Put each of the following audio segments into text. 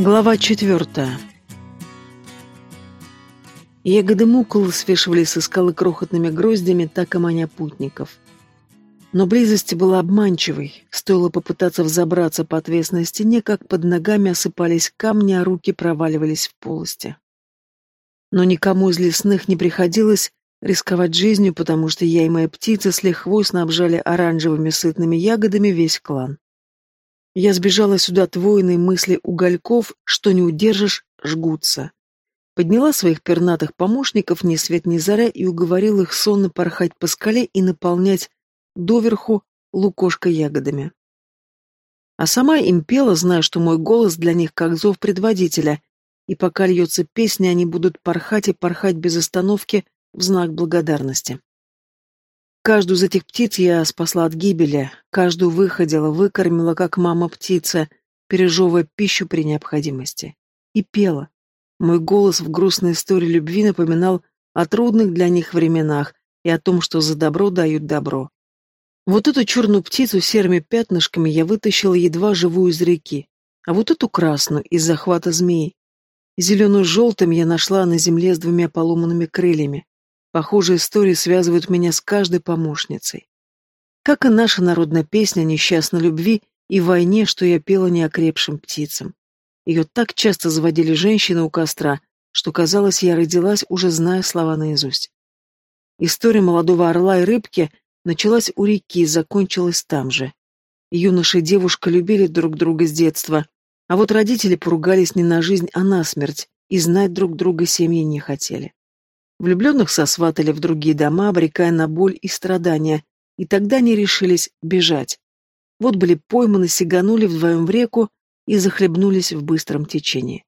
Глава четвертая. Ягоды мукулы свешивали со скалы крохотными гроздями, так и маня путников. Но близость была обманчивой. Стоило попытаться взобраться по отвесной стене, как под ногами осыпались камни, а руки проваливались в полости. Но никому из лесных не приходилось рисковать жизнью, потому что я и мои птицы с лихвой снабжали оранжевыми сытными ягодами весь клан. Я сбежала сюда твоиной мысли угольков, что не удержишь, жгутся. Подняла своих пернатых помощников ни свет ни заря и уговорила их сонно порхать по скале и наполнять доверху лукошко ягодами. А сама им пела, зная, что мой голос для них как зов предводителя, и пока льется песня, они будут порхать и порхать без остановки в знак благодарности. Каждую из этих птиц я спасла от гибели, каждую выходила, выкормила, как мама-птица, пережевывая пищу при необходимости. И пела. Мой голос в грустной истории любви напоминал о трудных для них временах и о том, что за добро дают добро. Вот эту черную птицу серыми пятнышками я вытащила едва живую из реки, а вот эту красную из захвата змеи. Зеленую с желтым я нашла на земле с двумя поломанными крыльями. Похожие истории связывают меня с каждой помощницей. Как и наша народная песня о несчастной любви и войне, что я пела неокрепшим птицам. Ее так часто заводили женщины у костра, что казалось, я родилась, уже зная слова наизусть. История молодого орла и рыбки началась у реки закончилась там же. Юноша и девушка любили друг друга с детства, а вот родители поругались не на жизнь, а на смерть, и знать друг друга семьи не хотели. Влюбленных сосватали в другие дома, обрекая на боль и страдания, и тогда они решились бежать. Вот были пойманы, сиганули вдвоем в реку и захлебнулись в быстром течении.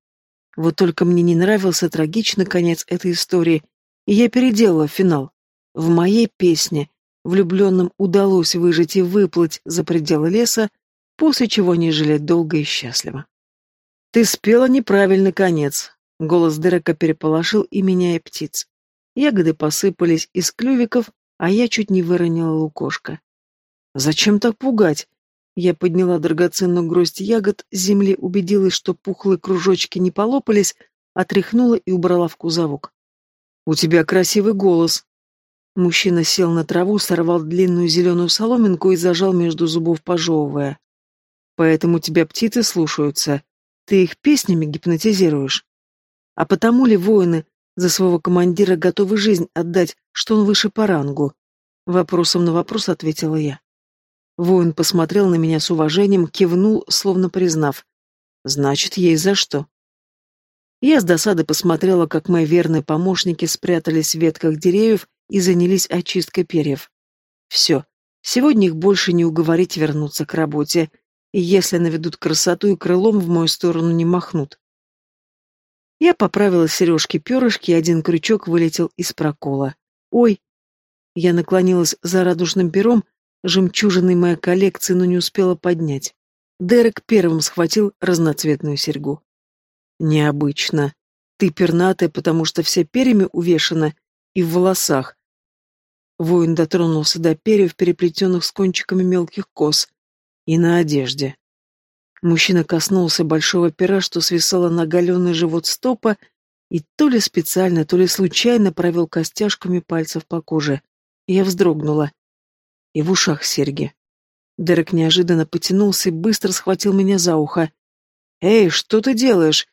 Вот только мне не нравился трагичный конец этой истории, и я переделала финал. В моей песне влюбленным удалось выжить и выплыть за пределы леса, после чего они жили долго и счастливо. «Ты спела неправильный конец», — голос Дерека переполошил и меня и птиц. Ягоды посыпались из клювиков, а я чуть не выронила лукошко. «Зачем так пугать?» Я подняла драгоценную гроздь ягод, с земли убедилась, что пухлые кружочки не полопались, отряхнула и убрала в кузовок. «У тебя красивый голос». Мужчина сел на траву, сорвал длинную зеленую соломинку и зажал между зубов, пожевывая. «Поэтому тебя птицы слушаются. Ты их песнями гипнотизируешь. А потому ли воины за своего командира готовы жизнь отдать, что он выше по рангу? Вопросом на вопрос ответила я. Воин посмотрел на меня с уважением, кивнул, словно признав. Значит, ей за что. Я с досады посмотрела, как мои верные помощники спрятались в ветках деревьев и занялись очисткой перьев. Все, сегодня их больше не уговорить вернуться к работе, и если наведут красоту и крылом в мою сторону не махнут. Я поправила сережки-перышки, и один крючок вылетел из прокола. «Ой!» Я наклонилась за радужным пером, жемчужиной моей коллекции, но не успела поднять. Дерек первым схватил разноцветную серьгу. «Необычно. Ты пернатая, потому что вся перьями увешана и в волосах». Воин дотронулся до перьев, переплетенных с кончиками мелких кос, и на одежде. Мужчина коснулся большого пера, что свисало на оголенный живот стопа, и то ли специально, то ли случайно провел костяшками пальцев по коже. Я вздрогнула. И в ушах серьги. Дерек неожиданно потянулся и быстро схватил меня за ухо. «Эй, что ты делаешь?»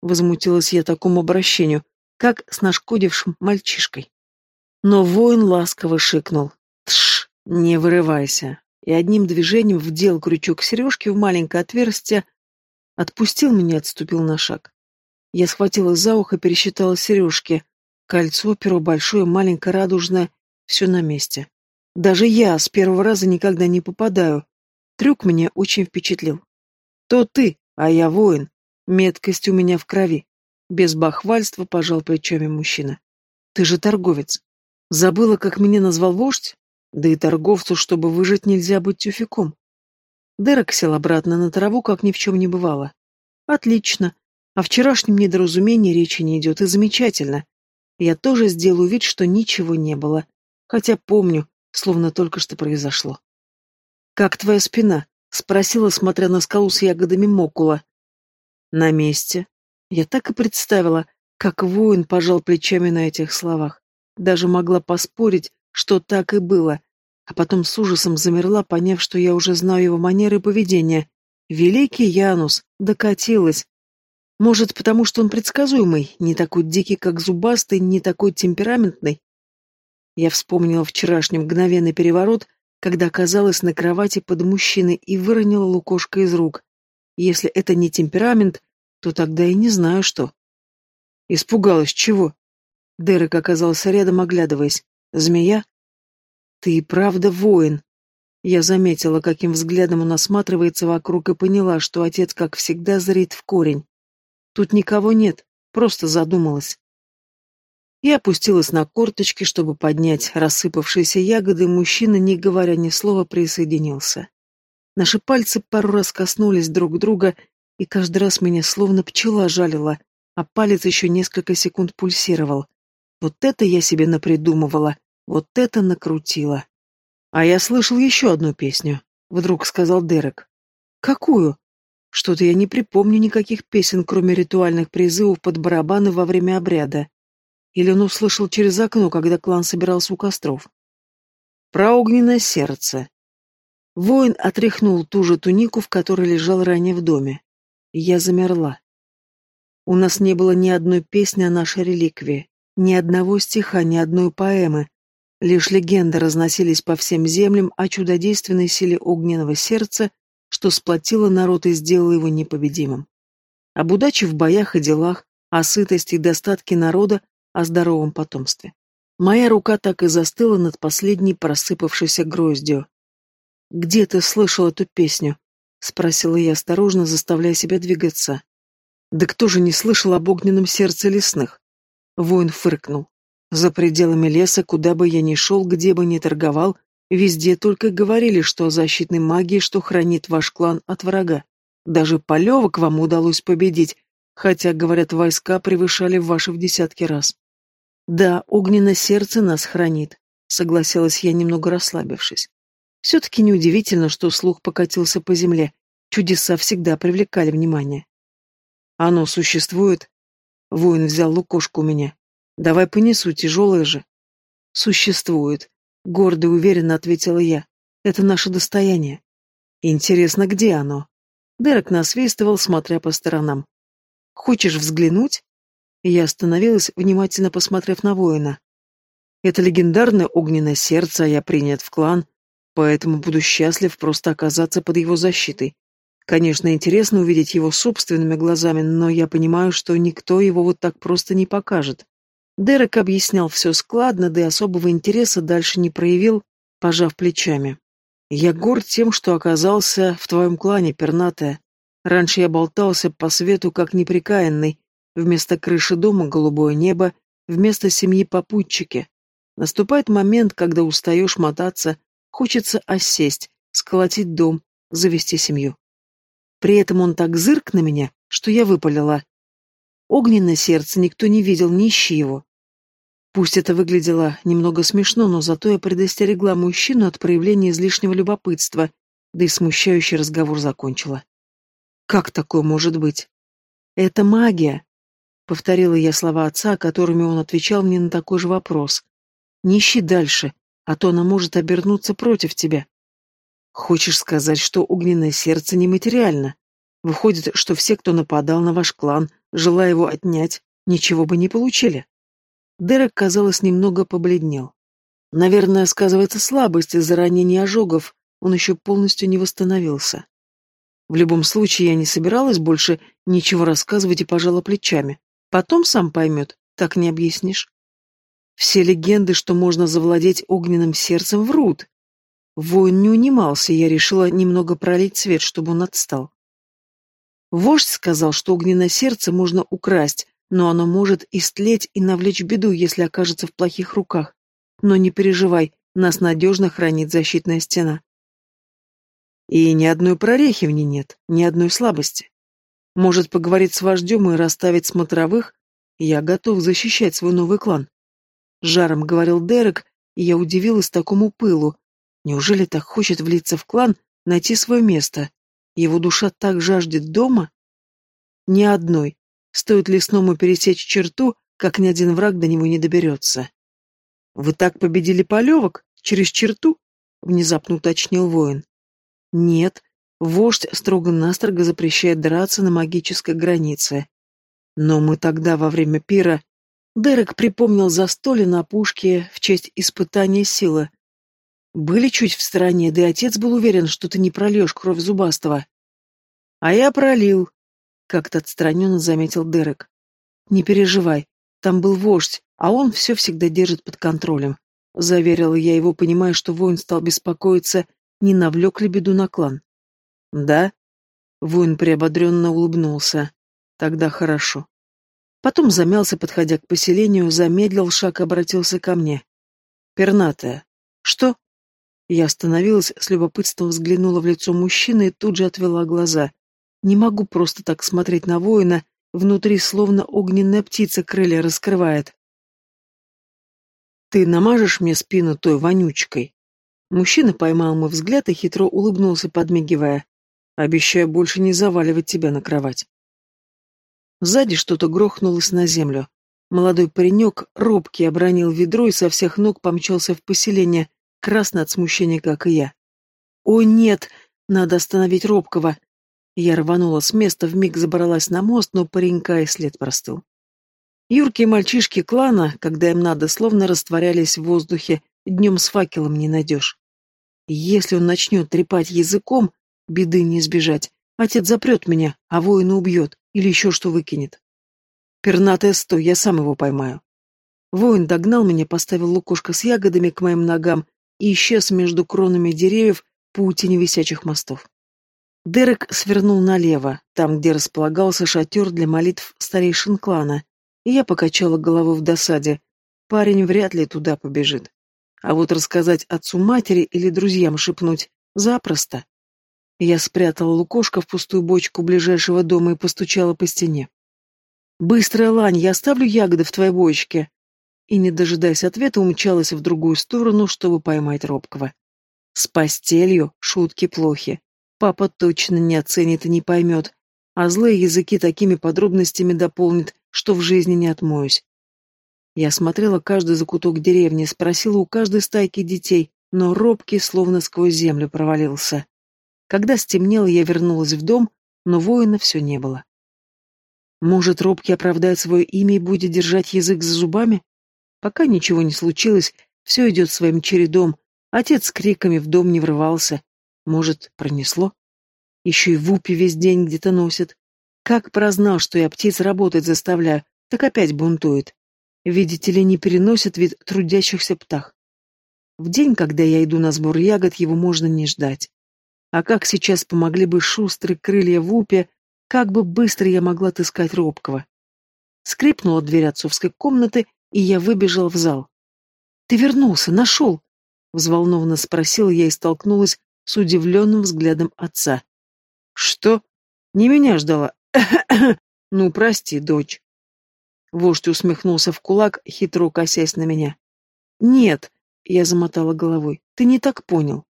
Возмутилась я такому обращению, как с нашкодившим мальчишкой. Но воин ласково шикнул. «Тш, не вырывайся, и одним движением вдел крючок сережки в маленькое отверстие, отпустил меня и отступил на шаг. Я схватила за ухо, пересчитала сережки. Кольцо, перо большое, маленькое, радужное, все на месте. Даже я с первого раза никогда не попадаю. Трюк меня очень впечатлил. То ты, а я воин. Меткость у меня в крови. Без бахвальства пожал плечами мужчина. Ты же торговец. Забыла, как меня назвал вождь? Да и торговцу, чтобы выжить, нельзя быть тюфяком. Дерек сел обратно на траву, как ни в чем не бывало. Отлично. О вчерашнем недоразумении речи не идет, и замечательно. Я тоже сделаю вид, что ничего не было. Хотя помню, словно только что произошло. «Как твоя спина?» — спросила, смотря на скалу с ягодами мокула. На месте. Я так и представила, как воин пожал плечами на этих словах. Даже могла поспорить, что так и было, а потом с ужасом замерла, поняв, что я уже знаю его манеры поведения. Великий Янус, докатилась. Может, потому что он предсказуемый, не такой дикий, как зубастый, не такой темпераментный? Я вспомнила вчерашний мгновенный переворот, когда оказалась на кровати под мужчиной и выронила лукошко из рук. Если это не темперамент, то тогда и не знаю что. Испугалась чего? Дерек оказался рядом, оглядываясь. Змея? Ты и правда воин. Я заметила, каким взглядом он осматривается вокруг и поняла, что отец, как всегда, зрит в корень. Тут никого нет, просто задумалась. Я опустилась на корточки, чтобы поднять рассыпавшиеся ягоды, мужчина, не говоря ни слова, присоединился. Наши пальцы пару раз коснулись друг друга, и каждый раз меня словно пчела жалила, а палец еще несколько секунд пульсировал. Вот это я себе напридумывала, вот это накрутила. А я слышал еще одну песню, вдруг сказал Дерек. Какую? Что-то я не припомню никаких песен, кроме ритуальных призывов под барабаны во время обряда. Или он услышал через окно, когда клан собирался у костров. Про огненное сердце. Воин отряхнул ту же тунику, в которой лежал ранее в доме. Я замерла. У нас не было ни одной песни о нашей реликвии, ни одного стиха, ни одной поэмы. Лишь легенды разносились по всем землям о чудодейственной силе огненного сердца, что сплотило народ и сделало его непобедимым. Об удаче в боях и делах, о сытости и достатке народа, о здоровом потомстве. Моя рука так и застыла над последней просыпавшейся гроздью. «Где ты слышал эту песню?» — спросила я осторожно, заставляя себя двигаться. «Да кто же не слышал об огненном сердце лесных?» Воин фыркнул. «За пределами леса, куда бы я ни шел, где бы ни торговал, везде только говорили, что о защитной магии, что хранит ваш клан от врага. Даже полевок вам удалось победить, хотя, говорят, войска превышали ваши в десятки раз. Да, огненное сердце нас хранит, согласилась я, немного расслабившись. Все-таки неудивительно, что слух покатился по земле. Чудеса всегда привлекали внимание. Оно существует? Воин взял лукошку у меня. Давай понесу, тяжелое же. Существует. Гордо и уверенно ответила я. Это наше достояние. Интересно, где оно? Дерек насвистывал, смотря по сторонам. Хочешь взглянуть? Я остановилась, внимательно посмотрев на воина. Это легендарное огненное сердце, а я принят в клан, поэтому буду счастлив просто оказаться под его защитой. Конечно, интересно увидеть его собственными глазами, но я понимаю, что никто его вот так просто не покажет. Дерек объяснял все складно, да и особого интереса дальше не проявил, пожав плечами. «Я горд тем, что оказался в твоем клане, пернатая. Раньше я болтался по свету как неприкаянный, Вместо крыши дома голубое небо, вместо семьи попутчики. Наступает момент, когда устаешь мотаться, хочется осесть, сколотить дом, завести семью. При этом он так зырк на меня, что я выпалила. Огненное сердце никто не видел, не ищи его. Пусть это выглядело немного смешно, но зато я предостерегла мужчину от проявления излишнего любопытства, да и смущающий разговор закончила. Как такое может быть? Это магия, Повторила я слова отца, которыми он отвечал мне на такой же вопрос. «Не ищи дальше, а то она может обернуться против тебя». «Хочешь сказать, что огненное сердце нематериально? Выходит, что все, кто нападал на ваш клан, желая его отнять, ничего бы не получили?» Дерек, казалось, немного побледнел. Наверное, сказывается слабость из-за ранений ожогов, он еще полностью не восстановился. В любом случае, я не собиралась больше ничего рассказывать и пожала плечами. Потом сам поймет, так не объяснишь. Все легенды, что можно завладеть огненным сердцем, врут. Воин не унимался, я решила немного пролить свет, чтобы он отстал. Вождь сказал, что огненное сердце можно украсть, но оно может истлеть и навлечь беду, если окажется в плохих руках. Но не переживай, нас надежно хранит защитная стена. И ни одной прорехи в ней нет, ни одной слабости. Может поговорить с вождем и расставить смотровых? Я готов защищать свой новый клан. Жаром говорил Дерек, и я удивилась такому пылу. Неужели так хочет влиться в клан, найти свое место? Его душа так жаждет дома? Ни одной. Стоит лесному пересечь черту, как ни один враг до него не доберется. «Вы так победили полевок? Через черту?» — внезапно уточнил воин. «Нет, вождь строго-настрого запрещает драться на магической границе. Но мы тогда, во время пира, Дерек припомнил застолье на пушке в честь испытания силы. Были чуть в стороне, да и отец был уверен, что ты не прольешь кровь зубастого. А я пролил, как-то отстраненно заметил Дерек. Не переживай, там был вождь, а он все всегда держит под контролем. Заверила я его, понимая, что воин стал беспокоиться, не навлек ли беду на клан. Да? Воин приободренно улыбнулся. Тогда хорошо. Потом замялся, подходя к поселению, замедлил шаг и обратился ко мне. «Пернатая, что?» Я остановилась, с любопытством взглянула в лицо мужчины и тут же отвела глаза. Не могу просто так смотреть на воина, внутри словно огненная птица крылья раскрывает. «Ты намажешь мне спину той вонючкой?» Мужчина поймал мой взгляд и хитро улыбнулся, подмигивая. «Обещаю больше не заваливать тебя на кровать». Сзади что-то грохнулось на землю. Молодой паренек робкий обронил ведро и со всех ног помчался в поселение, красный от смущения, как и я. «О, нет! Надо остановить робкого!» Я рванула с места, вмиг забралась на мост, но паренька и след простыл. Юркие мальчишки клана, когда им надо, словно растворялись в воздухе, днем с факелом не найдешь. Если он начнет трепать языком, беды не избежать. Отец запрет меня, а воина убьет или еще что выкинет. Пернатое сто, я сам его поймаю. Воин догнал меня, поставил лукошко с ягодами к моим ногам и исчез между кронами деревьев паутине висячих мостов. Дерек свернул налево, там, где располагался шатер для молитв старейшин клана, и я покачала головой в досаде. Парень вряд ли туда побежит. А вот рассказать отцу матери или друзьям шепнуть запросто. Я спрятала лукошко в пустую бочку ближайшего дома и постучала по стене. «Быстрая лань, я оставлю ягоды в твоей бочке!» И, не дожидаясь ответа, умчалась в другую сторону, чтобы поймать робкого. С постелью шутки плохи. Папа точно не оценит и не поймет, а злые языки такими подробностями дополнит, что в жизни не отмоюсь. Я смотрела каждый закуток деревни, спросила у каждой стайки детей, но робкий словно сквозь землю провалился. Когда стемнело, я вернулась в дом, но воина все не было. Может, робкий оправдает свое имя и будет держать язык за зубами? Пока ничего не случилось, все идет своим чередом. Отец с криками в дом не врывался. Может, пронесло? Еще и в упе весь день где-то носит. Как прознал, что я птиц работать заставляю, так опять бунтует. Видите ли, не переносит вид трудящихся птах. В день, когда я иду на сбор ягод, его можно не ждать. А как сейчас помогли бы шустрые крылья в упе, как бы быстро я могла отыскать робкого. Скрипнула дверь отцовской комнаты, и я выбежал в зал. «Ты вернулся, нашел?» — взволнованно спросила я и столкнулась с удивленным взглядом отца. «Что? Не меня ждала? ну, прости, дочь». Вождь усмехнулся в кулак, хитро косясь на меня. «Нет», — я замотала головой, — «ты не так понял».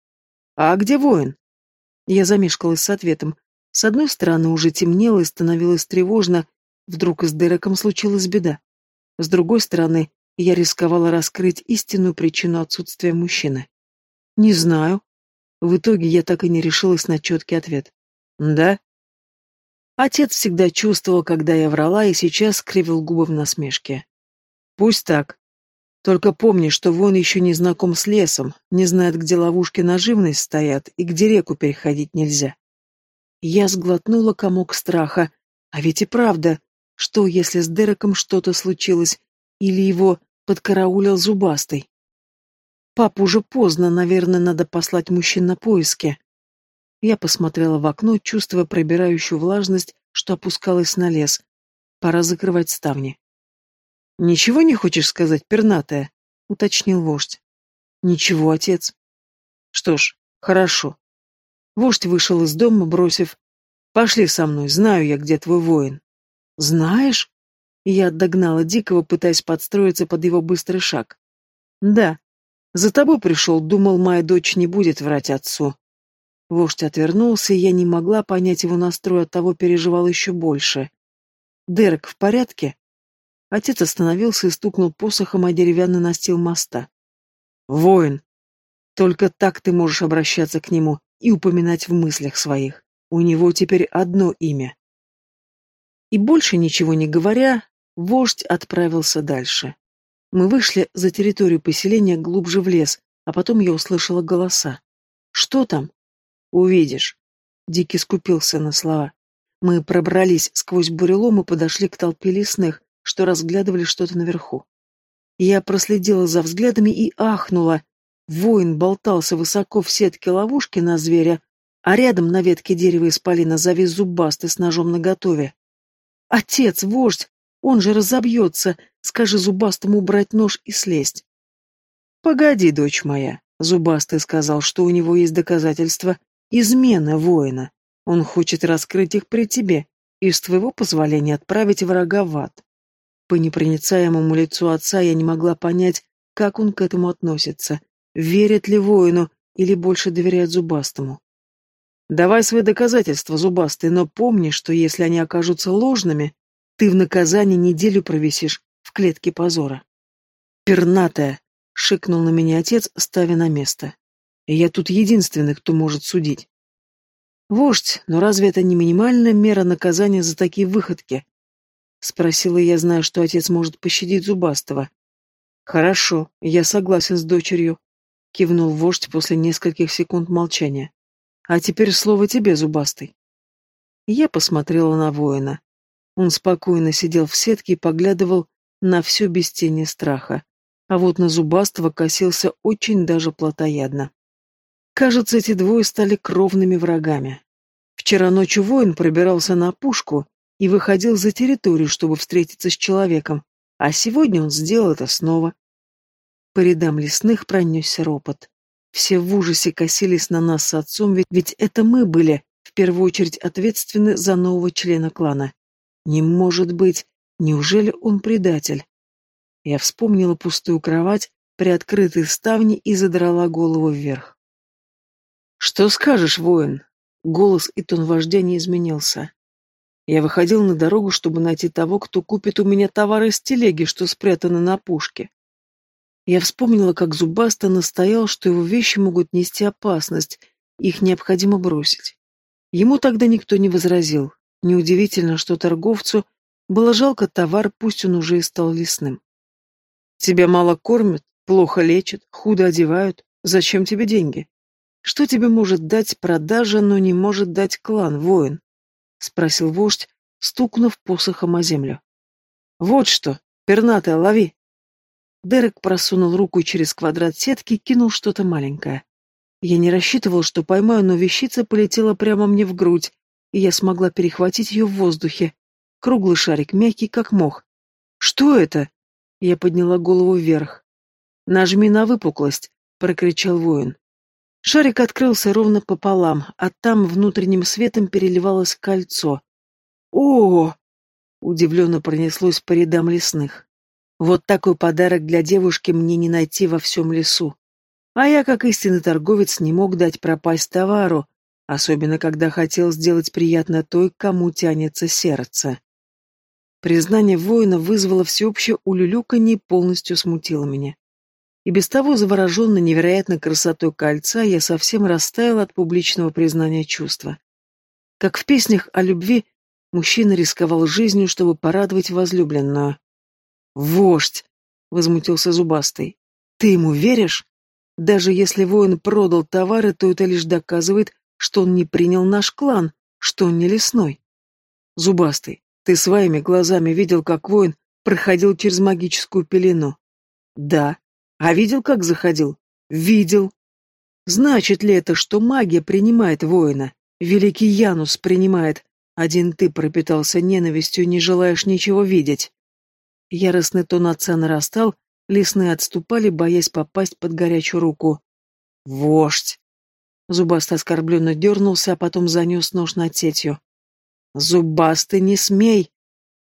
«А где воин?» Я замешкалась с ответом. С одной стороны, уже темнело и становилось тревожно, вдруг с Дереком случилась беда. С другой стороны, я рисковала раскрыть истинную причину отсутствия мужчины. Не знаю. В итоге я так и не решилась на четкий ответ. Да? Отец всегда чувствовал, когда я врала, и сейчас скривил губы в насмешке. Пусть так. Только помни, что вон еще не знаком с лесом, не знает, где ловушки на живность стоят и где реку переходить нельзя. Я сглотнула комок страха. А ведь и правда, что, если с Дереком что-то случилось, или его подкараулил зубастый? Пап, уже поздно, наверное, надо послать мужчин на поиски. Я посмотрела в окно, чувствуя пробирающую влажность, что опускалась на лес. Пора закрывать ставни. «Ничего не хочешь сказать, пернатая?» — уточнил вождь. «Ничего, отец». «Что ж, хорошо». Вождь вышел из дома, бросив «Пошли со мной, знаю я, где твой воин». «Знаешь?» Я догнала Дикого, пытаясь подстроиться под его быстрый шаг. «Да. За тобой пришел, думал, моя дочь не будет врать отцу». Вождь отвернулся, и я не могла понять его настрой, того переживал еще больше. Дерек в порядке?» Отец остановился и стукнул посохом о деревянный настил моста. «Воин! Только так ты можешь обращаться к нему и упоминать в мыслях своих. У него теперь одно имя». И больше ничего не говоря, вождь отправился дальше. Мы вышли за территорию поселения глубже в лес, а потом я услышала голоса. «Что там?» «Увидишь». Дикий скупился на слова. Мы пробрались сквозь бурелом и подошли к толпе лесных, что разглядывали что-то наверху. Я проследила за взглядами и ахнула. Воин болтался высоко в сетке ловушки на зверя, а рядом на ветке дерева исполина завис зубастый с ножом наготове. «Отец, вождь! Он же разобьется! Скажи зубастому убрать нож и слезть!» «Погоди, дочь моя!» — зубастый сказал, что у него есть доказательства измены воина. Он хочет раскрыть их при тебе и с твоего позволения отправить врага в ад. По непроницаемому лицу отца я не могла понять, как он к этому относится, верит ли воину или больше доверяет зубастому. Давай свои доказательства, зубастый, но помни, что если они окажутся ложными, ты в наказании неделю провисишь в клетке позора. Пернатая, шикнул на меня отец, ставя на место. Я тут единственный, кто может судить. Вождь, но разве это не минимальная мера наказания за такие выходки? Спросила я, зная, что отец может пощадить Зубастого. Хорошо, я согласен с дочерью, кивнул вождь после нескольких секунд молчания. А теперь слово тебе, Зубастый. Я посмотрела на воина. Он спокойно сидел в сетке и поглядывал на все без тени страха, а вот на Зубастого косился очень даже плотоядно. Кажется, эти двое стали кровными врагами. Вчера ночью воин пробирался на опушку и выходил за территорию, чтобы встретиться с человеком, а сегодня он сделал это снова. По рядам лесных пронесся ропот. Все в ужасе косились на нас с отцом, ведь, ведь это мы были, в первую очередь, ответственны за нового члена клана. Не может быть, неужели он предатель? Я вспомнила пустую кровать, приоткрытые ставни и задрала голову вверх. «Что скажешь, воин?» Голос и тон вождя не изменился. Я выходил на дорогу, чтобы найти того, кто купит у меня товары из телеги, что спрятаны на пушке. Я вспомнила, как Зубаста настоял, что его вещи могут нести опасность, их необходимо бросить. Ему тогда никто не возразил. Неудивительно, что торговцу было жалко товар, пусть он уже и стал лесным. Тебя мало кормят, плохо лечат, худо одевают. Зачем тебе деньги? Что тебе может дать продажа, но не может дать клан, воин? Спросил вождь, стукнув посохом о землю. Вот что, пернатая, лови. Дерек просунул руку через квадрат сетки и кинул что-то маленькое. Я не рассчитывал, что поймаю, но вещица полетела прямо мне в грудь, и я смогла перехватить ее в воздухе. Круглый шарик, мягкий, как мох. «Что это?» Я подняла голову вверх. «Нажми на выпуклость», — прокричал воин. Шарик открылся ровно пополам, а там внутренним светом переливалось кольцо. «О!» — удивленно пронеслось по рядам лесных. Вот такой подарок для девушки мне не найти во всем лесу. А я, как истинный торговец, не мог дать пропасть товару, особенно когда хотел сделать приятно той, кому тянется сердце. Признание воина вызвало всеобщее улюлюканье и полностью смутило меня. И без того завороженно невероятной красотой кольца я совсем растаял от публичного признания чувства. Как в песнях о любви, мужчина рисковал жизнью, чтобы порадовать возлюбленную. «Вождь!» — возмутился Зубастый. «Ты ему веришь? Даже если воин продал товары, то это лишь доказывает, что он не принял наш клан, что он не лесной. Зубастый, ты своими глазами видел, как воин проходил через магическую пелену? Да. А видел, как заходил? Видел. Значит ли это, что магия принимает воина? Великий Янус принимает. Один ты пропитался ненавистью и не желаешь ничего видеть. Яростный тон отца нарастал, лесные отступали, боясь попасть под горячую руку. «Вождь!» Зубастый оскорбленно дернулся, а потом занес нож над сетью. «Зубастый, не смей!»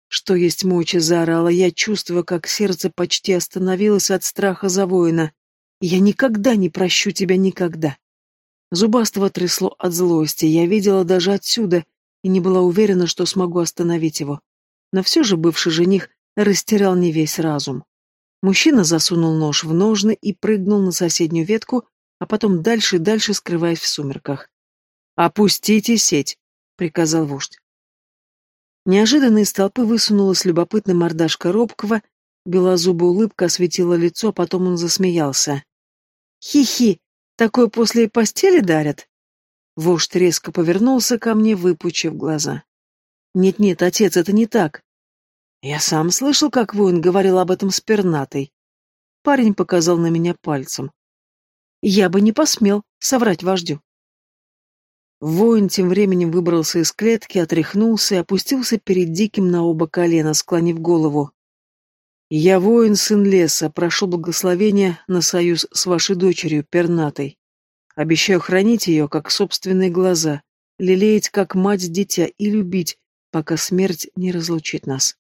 Что есть мочи, заорала я, чувствуя, как сердце почти остановилось от страха за воина. «Я никогда не прощу тебя, никогда!» Зубастого трясло от злости, я видела даже отсюда и не была уверена, что смогу остановить его. но все же бывший жених растерял не весь разум. Мужчина засунул нож в ножны и прыгнул на соседнюю ветку, а потом дальше и дальше скрываясь в сумерках. «Опустите сеть!» — приказал вождь. Неожиданно из толпы высунулась любопытная мордашка робкого, белозубая улыбка осветила лицо, а потом он засмеялся. «Хи-хи! Такое после постели дарят?» Вождь резко повернулся ко мне, выпучив глаза. «Нет-нет, отец, это не так. Я сам слышал, как воин говорил об этом с пернатой. Парень показал на меня пальцем. Я бы не посмел соврать вождю. Воин тем временем выбрался из клетки, отряхнулся и опустился перед диким на оба колена, склонив голову. «Я воин, сын леса, прошу благословения на союз с вашей дочерью, пернатой. Обещаю хранить ее, как собственные глаза, лелеять, как мать дитя, и любить, пока смерть не разлучит нас».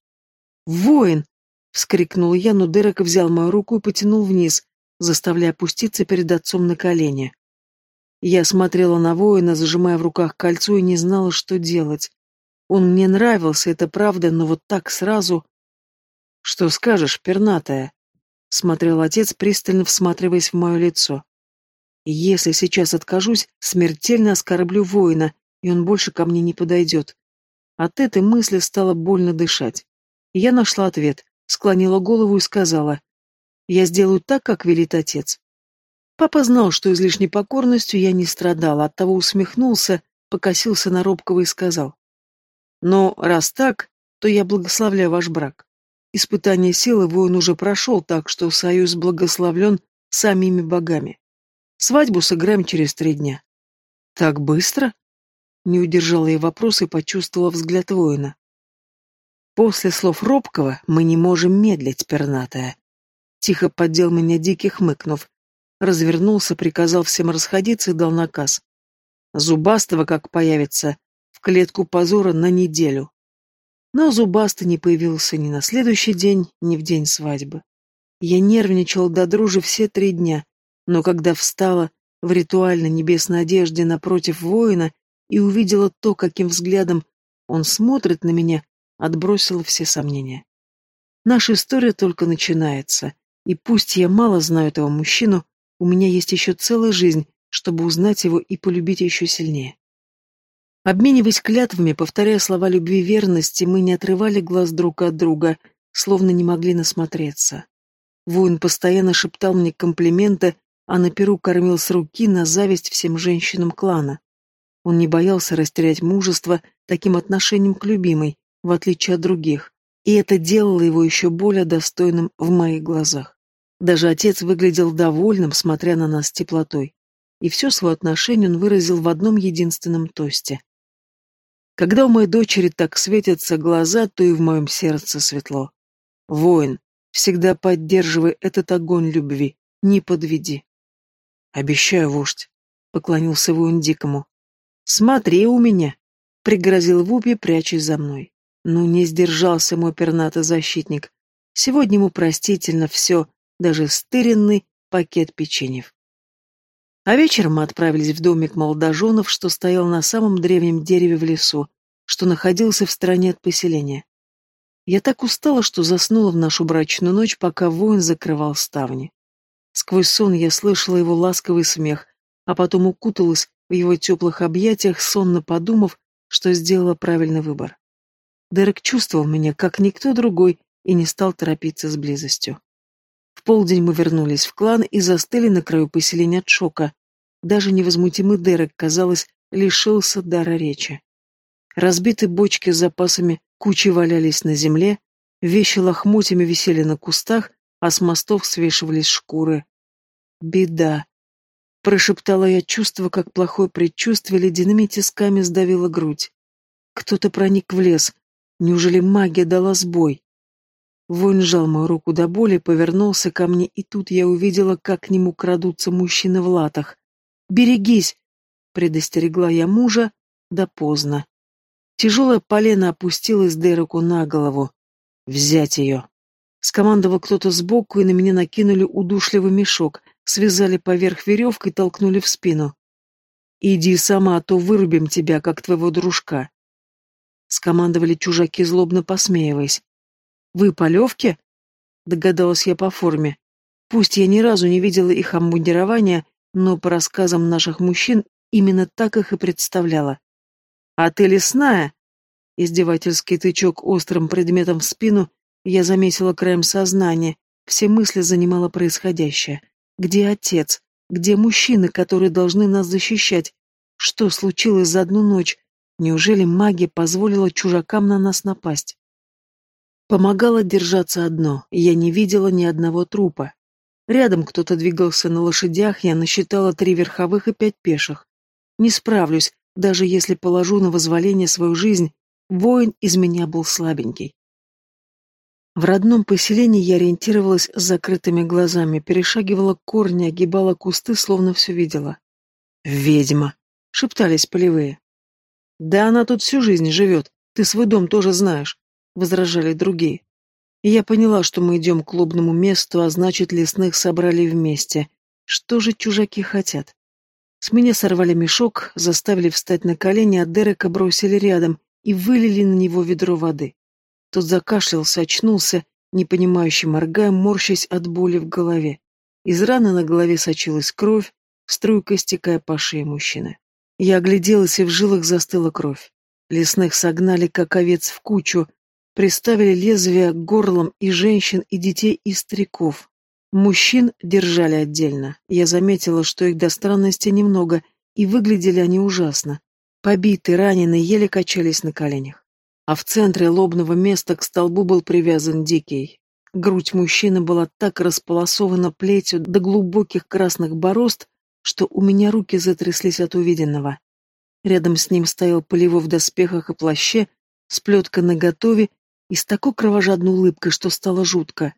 «Воин!» — вскрикнул я, но Дерек взял мою руку и потянул вниз, заставляя опуститься перед отцом на колени. Я смотрела на воина, зажимая в руках кольцо, и не знала, что делать. Он мне нравился, это правда, но вот так сразу... «Что скажешь, пернатая?» — смотрел отец, пристально всматриваясь в мое лицо. «Если сейчас откажусь, смертельно оскорблю воина, и он больше ко мне не подойдет». От этой мысли стало больно дышать. Я нашла ответ, склонила голову и сказала, «Я сделаю так, как велит отец». Папа знал, что излишней покорностью я не страдала, оттого усмехнулся, покосился на робкого и сказал, «Но раз так, то я благословляю ваш брак. Испытание силы воин уже прошел, так что союз благословлен самими богами. Свадьбу сыграем через три дня». «Так быстро?» Не удержала я вопрос и почувствовала взгляд воина. После слов робкого мы не можем медлить, пернатая. Тихо поддел меня дикий хмыкнув. Развернулся, приказал всем расходиться и дал наказ. Зубастого, как появится, в клетку позора на неделю. Но Зубастый не появился ни на следующий день, ни в день свадьбы. Я нервничал до дружи все три дня, но когда встала в ритуальной небесной одежде напротив воина и увидела то, каким взглядом он смотрит на меня, отбросила все сомнения. Наша история только начинается, и пусть я мало знаю этого мужчину, у меня есть еще целая жизнь, чтобы узнать его и полюбить еще сильнее. Обмениваясь клятвами, повторяя слова любви и верности, мы не отрывали глаз друг от друга, словно не могли насмотреться. Воин постоянно шептал мне комплименты, а на перу кормил с руки на зависть всем женщинам клана. Он не боялся растерять мужество таким отношением к любимой, в отличие от других, и это делало его еще более достойным в моих глазах. Даже отец выглядел довольным, смотря на нас с теплотой, и все свое отношение он выразил в одном единственном тосте. Когда у моей дочери так светятся глаза, то и в моем сердце светло. Воин, всегда поддерживай этот огонь любви, не подведи. Обещаю, вождь, поклонился воин дикому. Смотри у меня, пригрозил Вупи, прячась за мной. Ну, не сдержался мой пернатый защитник. Сегодня ему простительно все, даже стыренный пакет печеньев. А вечером мы отправились в домик молодоженов, что стоял на самом древнем дереве в лесу, что находился в стороне от поселения. Я так устала, что заснула в нашу брачную ночь, пока воин закрывал ставни. Сквозь сон я слышала его ласковый смех, а потом укуталась в его теплых объятиях, сонно подумав, что сделала правильный выбор. Дерек чувствовал меня, как никто другой, и не стал торопиться с близостью. В полдень мы вернулись в клан и застыли на краю поселения от шока. Даже невозмутимый Дерек, казалось, лишился дара речи. Разбитые бочки с запасами кучи валялись на земле, вещи лохмотьями висели на кустах, а с мостов свешивались шкуры. «Беда!» — прошептала я, чувство, как плохое предчувствие ледяными тисками сдавило грудь. Кто-то проник в лес, Неужели магия дала сбой? Воин сжал мою руку до боли, повернулся ко мне, и тут я увидела, как к нему крадутся мужчины в латах. «Берегись!» — предостерегла я мужа, да поздно. Тяжелое полено опустилось Дереку на голову. «Взять ее!» Скомандовал кто-то сбоку, и на меня накинули удушливый мешок, связали поверх веревкой и толкнули в спину. «Иди сама, а то вырубим тебя, как твоего дружка». Скомандовали чужаки, злобно посмеиваясь. «Вы полевки?» — догадалась я по форме. Пусть я ни разу не видела их обмундирования, но по рассказам наших мужчин именно так их и представляла. «А ты лесная?» Издевательский тычок острым предметом в спину я заметила краем сознания, все мысли занимало происходящее. Где отец? Где мужчины, которые должны нас защищать? Что случилось за одну ночь? Неужели магия позволила чужакам на нас напасть? Помогало держаться одно, я не видела ни одного трупа. Рядом кто-то двигался на лошадях, я насчитала три верховых и пять пеших. Не справлюсь, даже если положу на возволение свою жизнь, воин из меня был слабенький. В родном поселении я ориентировалась с закрытыми глазами, перешагивала корни, огибала кусты, словно все видела. «Ведьма!» — шептались полевые. «Да она тут всю жизнь живет, ты свой дом тоже знаешь», — возражали другие. И я поняла, что мы идем к клубному месту, а значит, лесных собрали вместе. Что же чужаки хотят? С меня сорвали мешок, заставили встать на колени, а Дерека бросили рядом и вылили на него ведро воды. Тот закашлялся, очнулся, непонимающе моргая, морщась от боли в голове. Из раны на голове сочилась кровь, струйкой стекая по шее мужчины. Я огляделась, и в жилах застыла кровь. Лесных согнали, как овец, в кучу, приставили лезвия к горлам и женщин, и детей, и стариков. Мужчин держали отдельно. Я заметила, что их до странности немного, и выглядели они ужасно. Побитые, раненые, еле качались на коленях. А в центре лобного места к столбу был привязан дикий. Грудь мужчины была так располосована плетью до глубоких красных борозд, что у меня руки затряслись от увиденного. Рядом с ним стоял полевой в доспехах и плаще, с плеткой наготове и с такой кровожадной улыбкой, что стало жутко.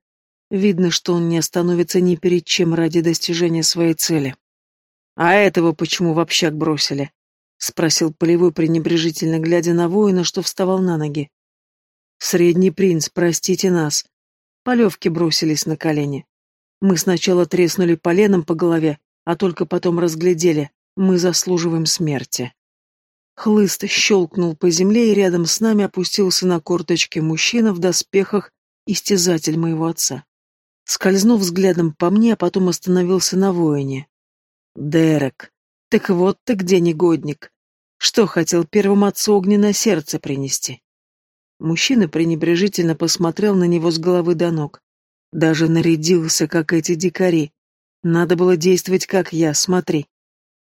Видно, что он не остановится ни перед чем ради достижения своей цели. «А этого почему в общак бросили?» — спросил Полевой, пренебрежительно глядя на воина, что вставал на ноги. «Средний принц, простите нас». Полевки бросились на колени. Мы сначала треснули поленом по голове, а только потом разглядели. Мы заслуживаем смерти. Хлыст щелкнул по земле, и рядом с нами опустился на корточки мужчина в доспехах, истязатель моего отца. Скользнув взглядом по мне, а потом остановился на воине. «Дерек, так вот ты где, негодник! Что хотел первому отцу огненное сердце принести?» Мужчина пренебрежительно посмотрел на него с головы до ног. Даже нарядился, как эти дикари. Надо было действовать, как я, смотри.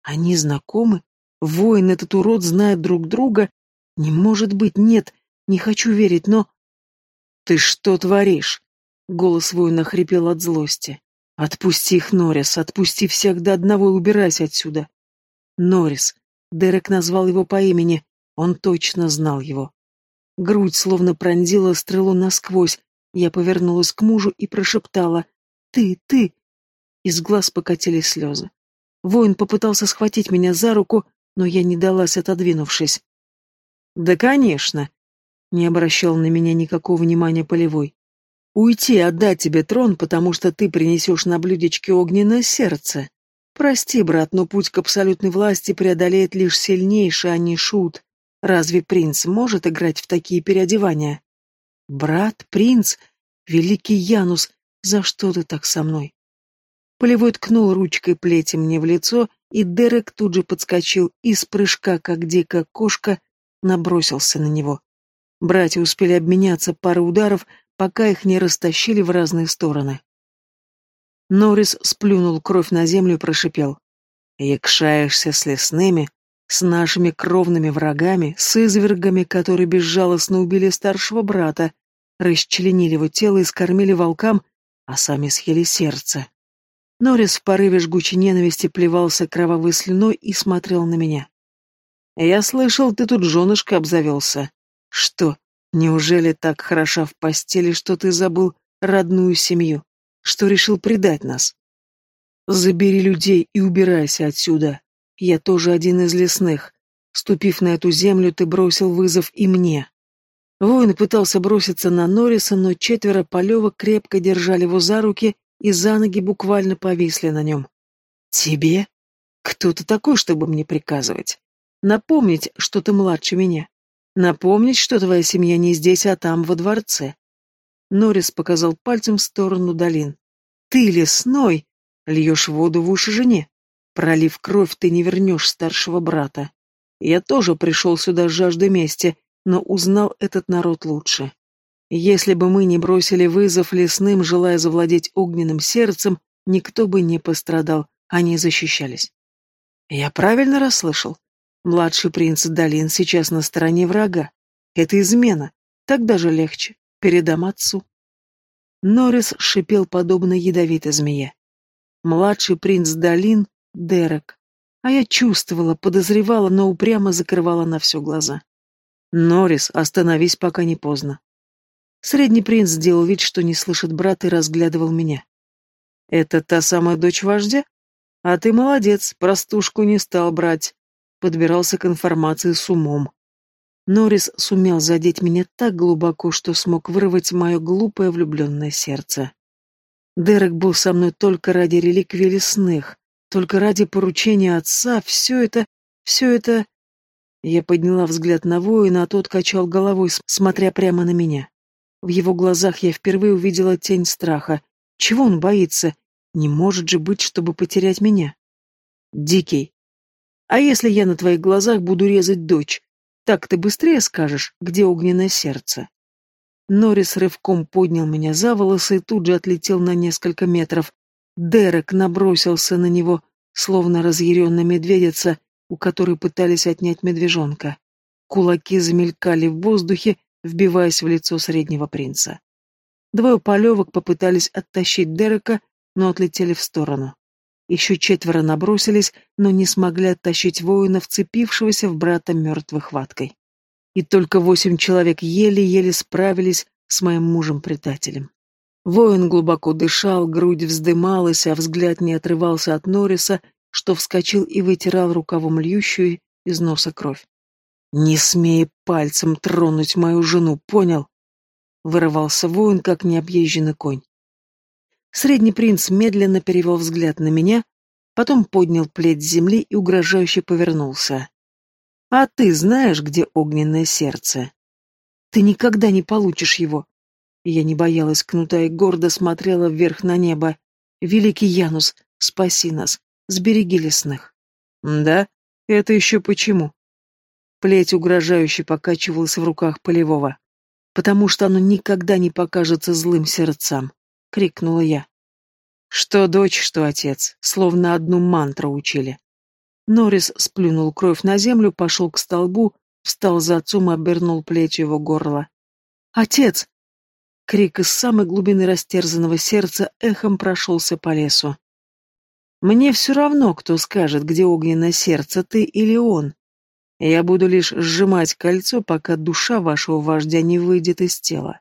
Они знакомы? Воин этот урод знает друг друга? Не может быть, нет, не хочу верить, но... Ты что творишь? Голос воина хрипел от злости. Отпусти их, Норрис, отпусти всех до одного и убирайся отсюда. Норрис. Дерек назвал его по имени. Он точно знал его. Грудь словно пронзила стрелу насквозь. Я повернулась к мужу и прошептала. «Ты, ты!» Из глаз покатились слезы. Воин попытался схватить меня за руку, но я не далась, отодвинувшись. «Да, конечно!» — не обращал на меня никакого внимания полевой. «Уйти, отдать тебе трон, потому что ты принесешь на блюдечке огненное сердце. Прости, брат, но путь к абсолютной власти преодолеет лишь сильнейший, а не шут. Разве принц может играть в такие переодевания?» «Брат, принц, великий Янус, за что ты так со мной?» Полевой ткнул ручкой плети мне в лицо, и Дерек тут же подскочил и с прыжка, как дикая кошка, набросился на него. Братья успели обменяться парой ударов, пока их не растащили в разные стороны. Норрис сплюнул кровь на землю и прошипел. «Якшаешься с лесными, с нашими кровными врагами, с извергами, которые безжалостно убили старшего брата, расчленили его тело и скормили волкам, а сами съели сердце. Норрис в порыве жгучей ненависти плевался кровавой слюной и смотрел на меня. «Я слышал, ты тут женушка обзавелся. Что, неужели так хороша в постели, что ты забыл родную семью, что решил предать нас? Забери людей и убирайся отсюда. Я тоже один из лесных. Ступив на эту землю, ты бросил вызов и мне». Воин пытался броситься на Норриса, но четверо полевок крепко держали его за руки и за ноги буквально повисли на нем. «Тебе? Кто ты такой, чтобы мне приказывать? Напомнить, что ты младше меня. Напомнить, что твоя семья не здесь, а там, во дворце. Норрис показал пальцем в сторону долин. Ты, лесной, льешь воду в уши жене. Пролив кровь, ты не вернешь старшего брата. Я тоже пришел сюда с жаждой мести, но узнал этот народ лучше. Если бы мы не бросили вызов лесным, желая завладеть огненным сердцем, никто бы не пострадал, они защищались. Я правильно расслышал? Младший принц Долин сейчас на стороне врага. Это измена. Так даже легче. Передам отцу. Норрис шипел подобно ядовитой змее. Младший принц Долин — Дерек. А я чувствовала, подозревала, но упрямо закрывала на все глаза. Норрис, остановись, пока не поздно. Средний принц сделал вид, что не слышит брата и разглядывал меня. «Это та самая дочь вождя? А ты молодец, простушку не стал брать». Подбирался к информации с умом. Норрис сумел задеть меня так глубоко, что смог вырвать мое глупое влюбленное сердце. Дерек был со мной только ради реликвий лесных, только ради поручения отца, все это, все это... Я подняла взгляд на воина, а тот качал головой, смотря прямо на меня. В его глазах я впервые увидела тень страха. Чего он боится? Не может же быть, чтобы потерять меня. Дикий. А если я на твоих глазах буду резать дочь? Так ты быстрее скажешь, где огненное сердце? Норрис рывком поднял меня за волосы и тут же отлетел на несколько метров. Дерек набросился на него, словно разъяренная медведица, у которой пытались отнять медвежонка. Кулаки замелькали в воздухе, вбиваясь в лицо среднего принца. Двое полевок попытались оттащить Дерека, но отлетели в сторону. Еще четверо набросились, но не смогли оттащить воина, вцепившегося в брата мертвой хваткой. И только восемь человек еле-еле справились с моим мужем-предателем. Воин глубоко дышал, грудь вздымалась, а взгляд не отрывался от Норриса, что вскочил и вытирал рукавом льющую из носа кровь. «Не смей пальцем тронуть мою жену, понял?» Вырывался воин, как необъезженный конь. Средний принц медленно перевел взгляд на меня, потом поднял плеть с земли и угрожающе повернулся. «А ты знаешь, где огненное сердце?» «Ты никогда не получишь его!» Я не боялась кнута и гордо смотрела вверх на небо. «Великий Янус, спаси нас, сбереги лесных!» «Да? Это еще почему?» Плеть угрожающе покачивалась в руках полевого. «Потому что оно никогда не покажется злым сердцам!» — крикнула я. Что дочь, что отец, словно одну мантру учили. Норрис сплюнул кровь на землю, пошел к столбу, встал за отцом и обернул плечи его горла. «Отец!» Крик из самой глубины растерзанного сердца эхом прошелся по лесу. «Мне все равно, кто скажет, где огненное сердце, ты или он. Я буду лишь сжимать кольцо, пока душа вашего вождя не выйдет из тела.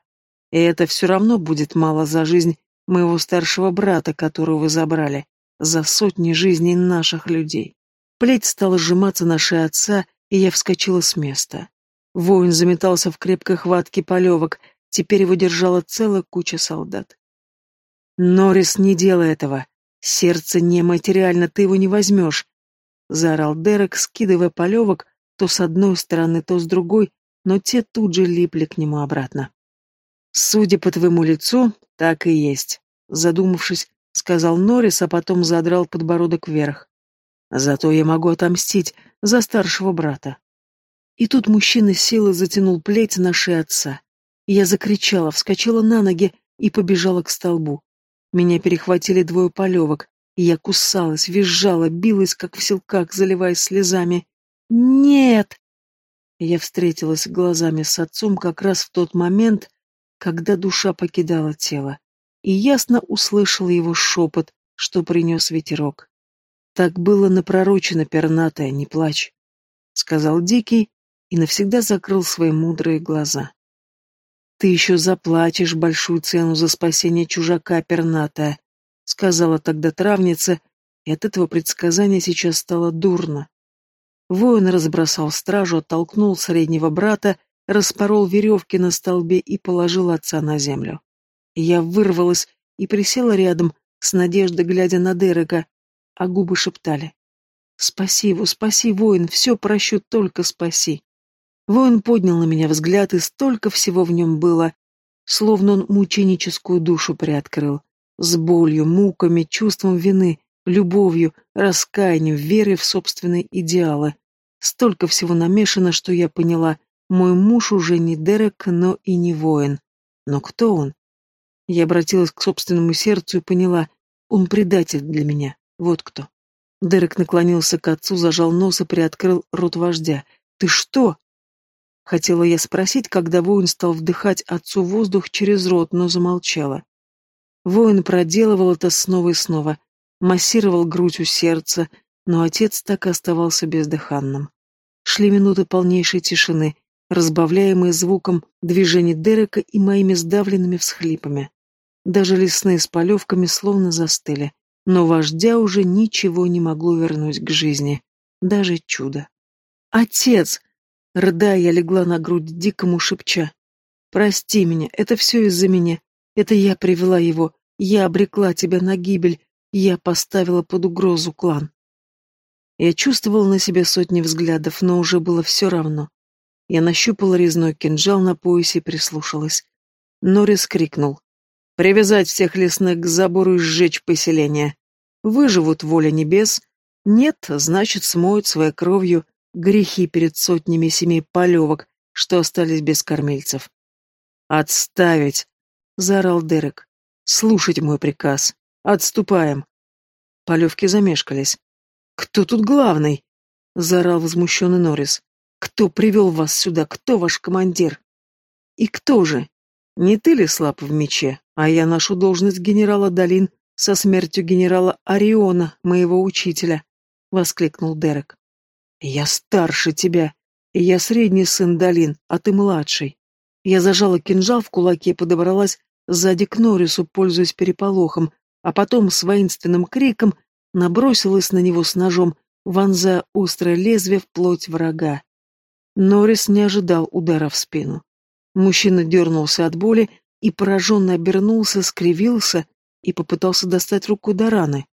И это все равно будет мало за жизнь моего старшего брата, которого вы забрали, за сотни жизней наших людей. Плеть стала сжиматься на шее отца, и я вскочила с места. Воин заметался в крепкой хватке полевок, теперь его держала целая куча солдат. «Норрис, не делай этого! Сердце нематериально, ты его не возьмешь!» — заорал Дерек, скидывая полевок, то с одной стороны, то с другой, но те тут же липли к нему обратно. «Судя по твоему лицу, так и есть», — задумавшись, сказал Норрис, а потом задрал подбородок вверх. «Зато я могу отомстить за старшего брата». И тут мужчина силой затянул плеть на шее отца. Я закричала, вскочила на ноги и побежала к столбу. Меня перехватили двое полевок, и я кусалась, визжала, билась, как в селках, заливаясь слезами. «Нет!» Я встретилась глазами с отцом как раз в тот момент, когда душа покидала тело, и ясно услышала его шепот, что принес ветерок. «Так было напророчено, пернатая, не плачь», — сказал Дикий и навсегда закрыл свои мудрые глаза. «Ты еще заплатишь большую цену за спасение чужака, пернатая», — сказала тогда травница, и от этого предсказания сейчас стало дурно. Воин разбросал стражу, оттолкнул среднего брата, распорол веревки на столбе и положил отца на землю. Я вырвалась и присела рядом, с надеждой глядя на Дерека, а губы шептали. «Спаси его, спаси, воин, все прощу, только спаси». Воин поднял на меня взгляд, и столько всего в нем было, словно он мученическую душу приоткрыл, с болью, муками, чувством вины, любовью, раскаянием, верой в собственные идеалы. Столько всего намешано, что я поняла, мой муж уже не Дерек, но и не воин. Но кто он? Я обратилась к собственному сердцу и поняла, он предатель для меня. Вот кто. Дерек наклонился к отцу, зажал нос и приоткрыл рот вождя. «Ты что?» Хотела я спросить, когда воин стал вдыхать отцу воздух через рот, но замолчала. Воин проделывал это снова и снова, массировал грудь у сердца, но отец так и оставался бездыханным. Шли минуты полнейшей тишины, разбавляемые звуком движений Дерека и моими сдавленными всхлипами. Даже лесные с полевками словно застыли, но вождя уже ничего не могло вернуть к жизни, даже чудо. «Отец!» Рыдая, я легла на грудь дикому шепча. «Прости меня, это все из-за меня. Это я привела его. Я обрекла тебя на гибель. Я поставила под угрозу клан». Я чувствовала на себе сотни взглядов, но уже было все равно. Я нащупала резной кинжал на поясе и прислушалась. Норрис крикнул. «Привязать всех лесных к забору и сжечь поселение. Выживут воля небес. Нет, значит, смоют своей кровью грехи перед сотнями семей полевок, что остались без кормильцев. «Отставить!» — заорал Дерек. «Слушать мой приказ. Отступаем!» Полевки замешкались. «Кто тут главный?» — заорал возмущенный Норрис. «Кто привел вас сюда? Кто ваш командир?» «И кто же? Не ты ли слаб в мече, а я ношу должность генерала Долин со смертью генерала Ориона, моего учителя?» — воскликнул Дерек. «Я старше тебя, и я средний сын Долин, а ты младший». Я зажала кинжал в кулаке и подобралась сзади к Норрису, пользуясь переполохом, а потом с воинственным криком набросилась на него с ножом, вонзая острое лезвие в плоть врага. Норрис не ожидал удара в спину. Мужчина дернулся от боли и пораженно обернулся, скривился и попытался достать руку до раны.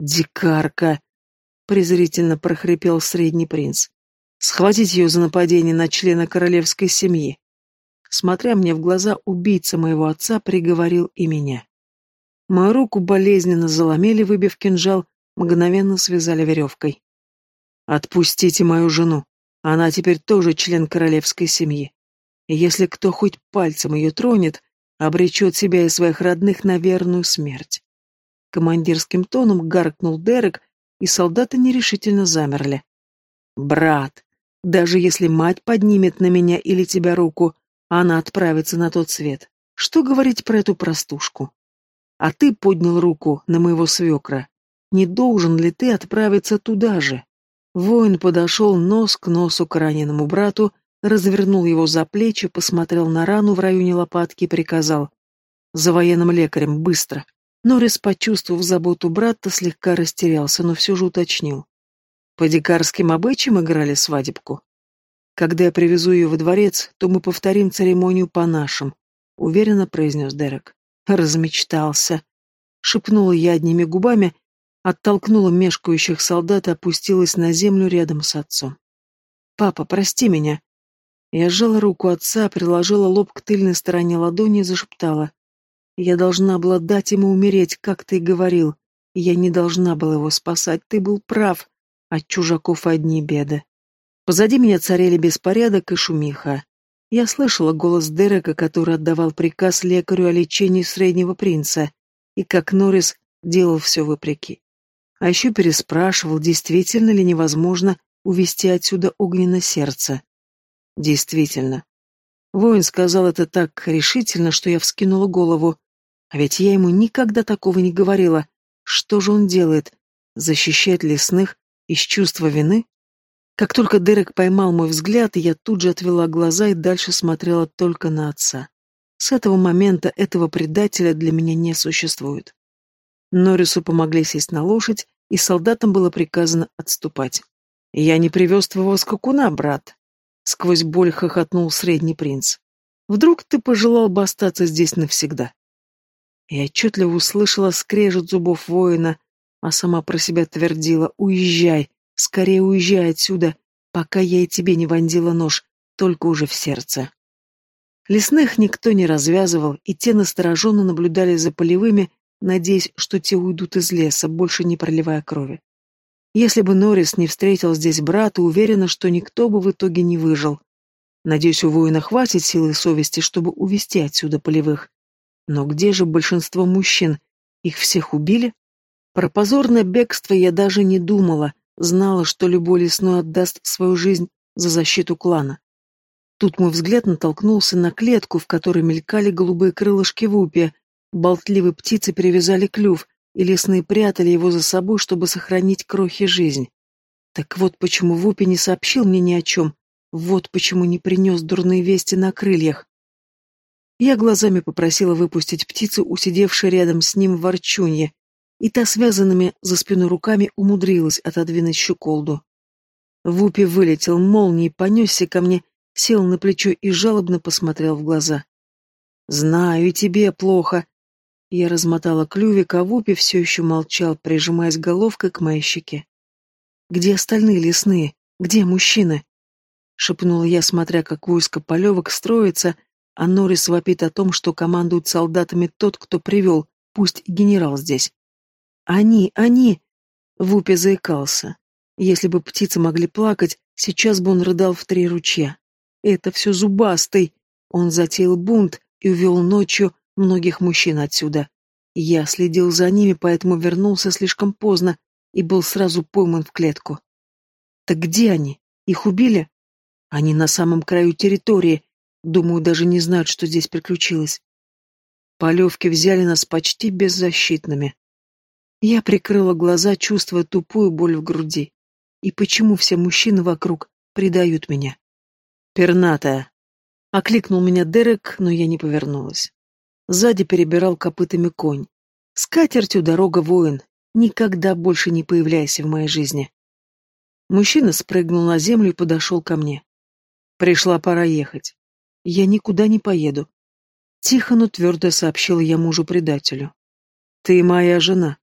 «Дикарка!» презрительно прохрипел средний принц. Схватить ее за нападение на члена королевской семьи. Смотря мне в глаза, убийца моего отца приговорил и меня. Мою руку болезненно заломили, выбив кинжал, мгновенно связали веревкой. «Отпустите мою жену. Она теперь тоже член королевской семьи. И если кто хоть пальцем ее тронет, обречет себя и своих родных на верную смерть». Командирским тоном гаркнул Дерек, и солдаты нерешительно замерли. «Брат, даже если мать поднимет на меня или тебя руку, она отправится на тот свет. Что говорить про эту простушку? А ты поднял руку на моего свекра. Не должен ли ты отправиться туда же?» Воин подошел нос к носу к раненому брату, развернул его за плечи, посмотрел на рану в районе лопатки и приказал. «За военным лекарем, быстро!» Норрис, почувствовав заботу брата, слегка растерялся, но все же уточнил. По дикарским обычаям играли свадебку. Когда я привезу ее во дворец, то мы повторим церемонию по нашим, уверенно произнес Дерек. Размечтался. Шепнула я одними губами, оттолкнула мешкающих солдат и опустилась на землю рядом с отцом. «Папа, прости меня». Я сжала руку отца, приложила лоб к тыльной стороне ладони и зашептала. Я должна была дать ему умереть, как ты и говорил. Я не должна была его спасать, ты был прав. От чужаков одни беды. Позади меня царили беспорядок и шумиха. Я слышала голос Дерека, который отдавал приказ лекарю о лечении среднего принца, и как Норрис делал все вопреки. А еще переспрашивал, действительно ли невозможно увести отсюда огненное сердце. Действительно. Воин сказал это так решительно, что я вскинула голову. А ведь я ему никогда такого не говорила. Что же он делает? Защищает лесных из чувства вины? Как только Дерек поймал мой взгляд, я тут же отвела глаза и дальше смотрела только на отца. С этого момента этого предателя для меня не существует. Норрису помогли сесть на лошадь, и солдатам было приказано отступать. «Я не привез твоего скакуна, брат», — сквозь боль хохотнул средний принц. «Вдруг ты пожелал бы остаться здесь навсегда?» Я отчетливо услышала скрежет зубов воина, а сама про себя твердила «Уезжай, скорее уезжай отсюда, пока я и тебе не вонзила нож. только уже в сердце. Лесных никто не развязывал, и те настороженно наблюдали за полевыми, надеясь, что те уйдут из леса, больше не проливая крови. Если бы Норрис не встретил здесь брата, уверена, что никто бы в итоге не выжил. Надеюсь, у воина хватит силы и совести, чтобы увести отсюда полевых. Но где же большинство мужчин? Их всех убили? Про позорное бегство я даже не думала, знала, что любой лесной отдаст свою жизнь за защиту клана. Тут мой взгляд натолкнулся на клетку, в которой мелькали голубые крылышки вупи. Болтливые птицы перевязали клюв, и лесные прятали его за собой, чтобы сохранить крохи жизнь. Так вот почему Вупи не сообщил мне ни о чем, вот почему не принес дурные вести на крыльях. Я глазами попросила выпустить птицу, усидевшей рядом с ним в ворчунье, и та связанными за спиной руками умудрилась отодвинуть щеколду. Вупи вылетел молнией, понесся ко мне, сел на плечо и жалобно посмотрел в глаза. «Знаю, и тебе плохо». Я размотала клювик, а Вупи все еще молчал, прижимаясь головкой к моей щеке. «Где остальные лесные? Где мужчины?» Шепнула я, смотря, как войско полевок строится, а Норрис вопит о том, что командует солдатами тот, кто привел, пусть генерал здесь. «Они, они!» Вупи заикался. Если бы птицы могли плакать, сейчас бы он рыдал в три ручья. Это все зубастый. Он затеял бунт и увел ночью многих мужчин отсюда. Я следил за ними, поэтому вернулся слишком поздно и был сразу пойман в клетку. Так где они? Их убили? Они на самом краю территории. Думаю, даже не знают, что здесь приключилось. Полевки взяли нас почти беззащитными. Я прикрыла глаза, чувствуя тупую боль в груди. И почему все мужчины вокруг предают меня? «Пернатая!» — окликнул меня Дерек, но я не повернулась. Сзади перебирал копытами конь. «С катертью дорога, воин! Никогда больше не появляйся в моей жизни!» Мужчина спрыгнул на землю и подошел ко мне. Пришла пора ехать. Я никуда не поеду. Тихо, но твердо сообщила я мужу-предателю. Ты моя жена.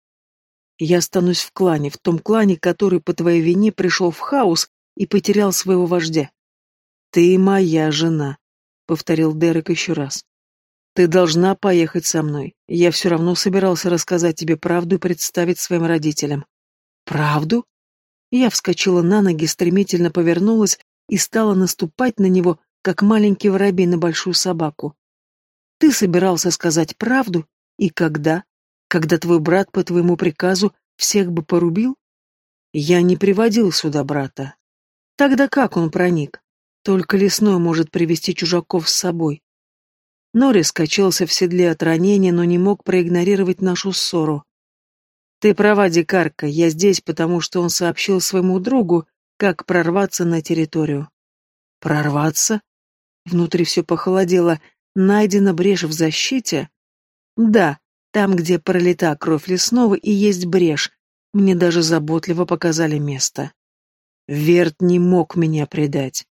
Я останусь в клане, в том клане, который по твоей вине пришел в хаос и потерял своего вождя. Ты моя жена, повторил Дерек еще раз. Ты должна поехать со мной. Я все равно собирался рассказать тебе правду и представить своим родителям. Правду? Я вскочила на ноги, стремительно повернулась и стала наступать на него, как маленький воробей на большую собаку. Ты собирался сказать правду? И когда? Когда твой брат по твоему приказу всех бы порубил? Я не приводил сюда брата. Тогда как он проник? Только лесной может привести чужаков с собой. Нори скачался в седле от ранения, но не мог проигнорировать нашу ссору. «Ты права, дикарка, я здесь, потому что он сообщил своему другу, как прорваться на территорию. Прорваться? Внутри все похолодело. Найдена брешь в защите? Да, там, где пролита кровь лесного, и есть брешь. Мне даже заботливо показали место. Верт не мог меня предать.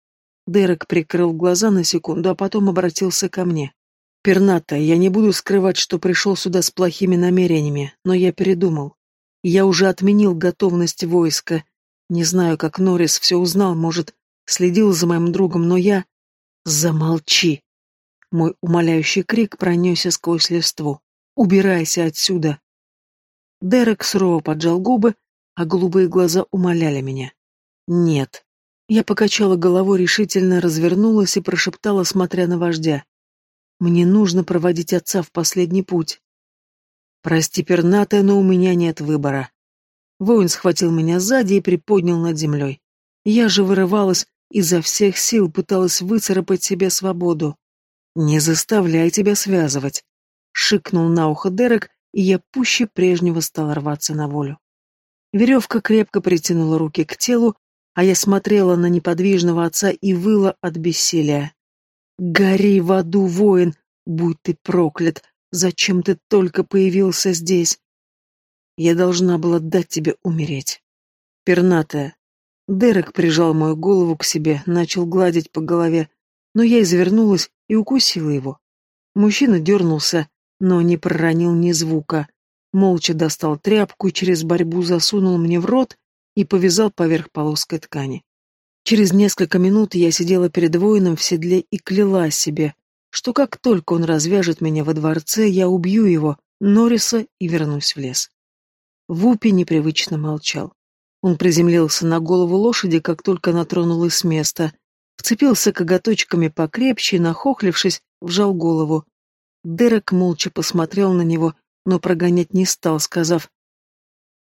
Дерек прикрыл глаза на секунду, а потом обратился ко мне. «Перната, я не буду скрывать, что пришел сюда с плохими намерениями, но я передумал. Я уже отменил готовность войска, не знаю, как Норрис все узнал, может, следил за моим другом, но я... Замолчи! Мой умоляющий крик пронесся сквозь листву. «Убирайся отсюда!» Дерек сурово поджал губы, а голубые глаза умоляли меня. «Нет». Я покачала головой, решительно развернулась и прошептала, смотря на вождя. «Мне нужно проводить отца в последний путь». «Прости, пернатая, но у меня нет выбора. Воин схватил меня сзади и приподнял над землей. Я же вырывалась, изо всех сил пыталась выцарапать себе свободу. «Не заставляй тебя связывать», — шикнул на ухо Дерек, и я пуще прежнего стала рваться на волю. Веревка крепко притянула руки к телу, а я смотрела на неподвижного отца и выла от бессилия. «Гори в аду, воин! Будь ты проклят! Зачем ты только появился здесь? Я должна была дать тебе умереть. Пернатая. Дерек прижал мою голову к себе, начал гладить по голове, но я извернулась и укусила его. Мужчина дернулся, но не проронил ни звука. Молча достал тряпку и через борьбу засунул мне в рот и повязал поверх полоской ткани. Через несколько минут я сидела перед воином в седле и кляла себе, что как только он развяжет меня во дворце, я убью его, Норриса, и вернусь в лес. Вупи непривычно молчал. Он приземлился на голову лошади, как только натронулась с места, вцепился коготочками покрепче и, нахохлившись, вжал голову. Дерек молча посмотрел на него, но прогонять не стал, сказав,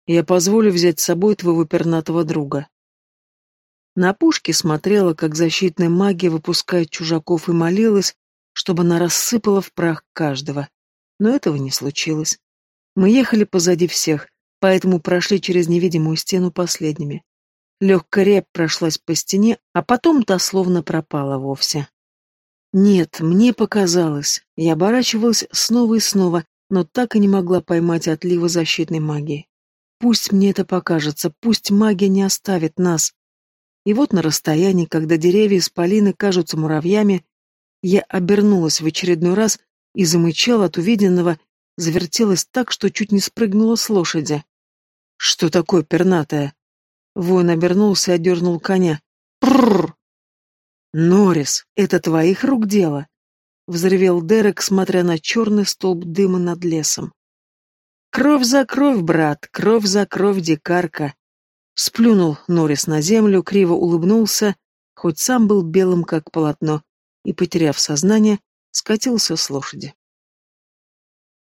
«Я позволю взять с собой твоего пернатого друга». На пушке смотрела, как защитная магия выпускает чужаков и молилась, чтобы она рассыпала в прах каждого. Но этого не случилось. Мы ехали позади всех, поэтому прошли через невидимую стену последними. Легкая рябь прошлась по стене, а потом та словно пропала вовсе. Нет, мне показалось. Я оборачивалась снова и снова, но так и не могла поймать отлива защитной магии. Пусть мне это покажется, пусть магия не оставит нас. И вот на расстоянии, когда деревья из полины кажутся муравьями, я обернулась в очередной раз и замычала от увиденного, завертелась так, что чуть не спрыгнула с лошади. «Что такое пернатая?» Воин обернулся и одернул коня. «Прррр!» «Норрис, это твоих рук дело!» — взревел Дерек, смотря на черный столб дыма над лесом. «Кровь за кровь, брат, кровь за кровь, дикарка!» Сплюнул Норрис на землю, криво улыбнулся, хоть сам был белым, как полотно, и, потеряв сознание, скатился с лошади.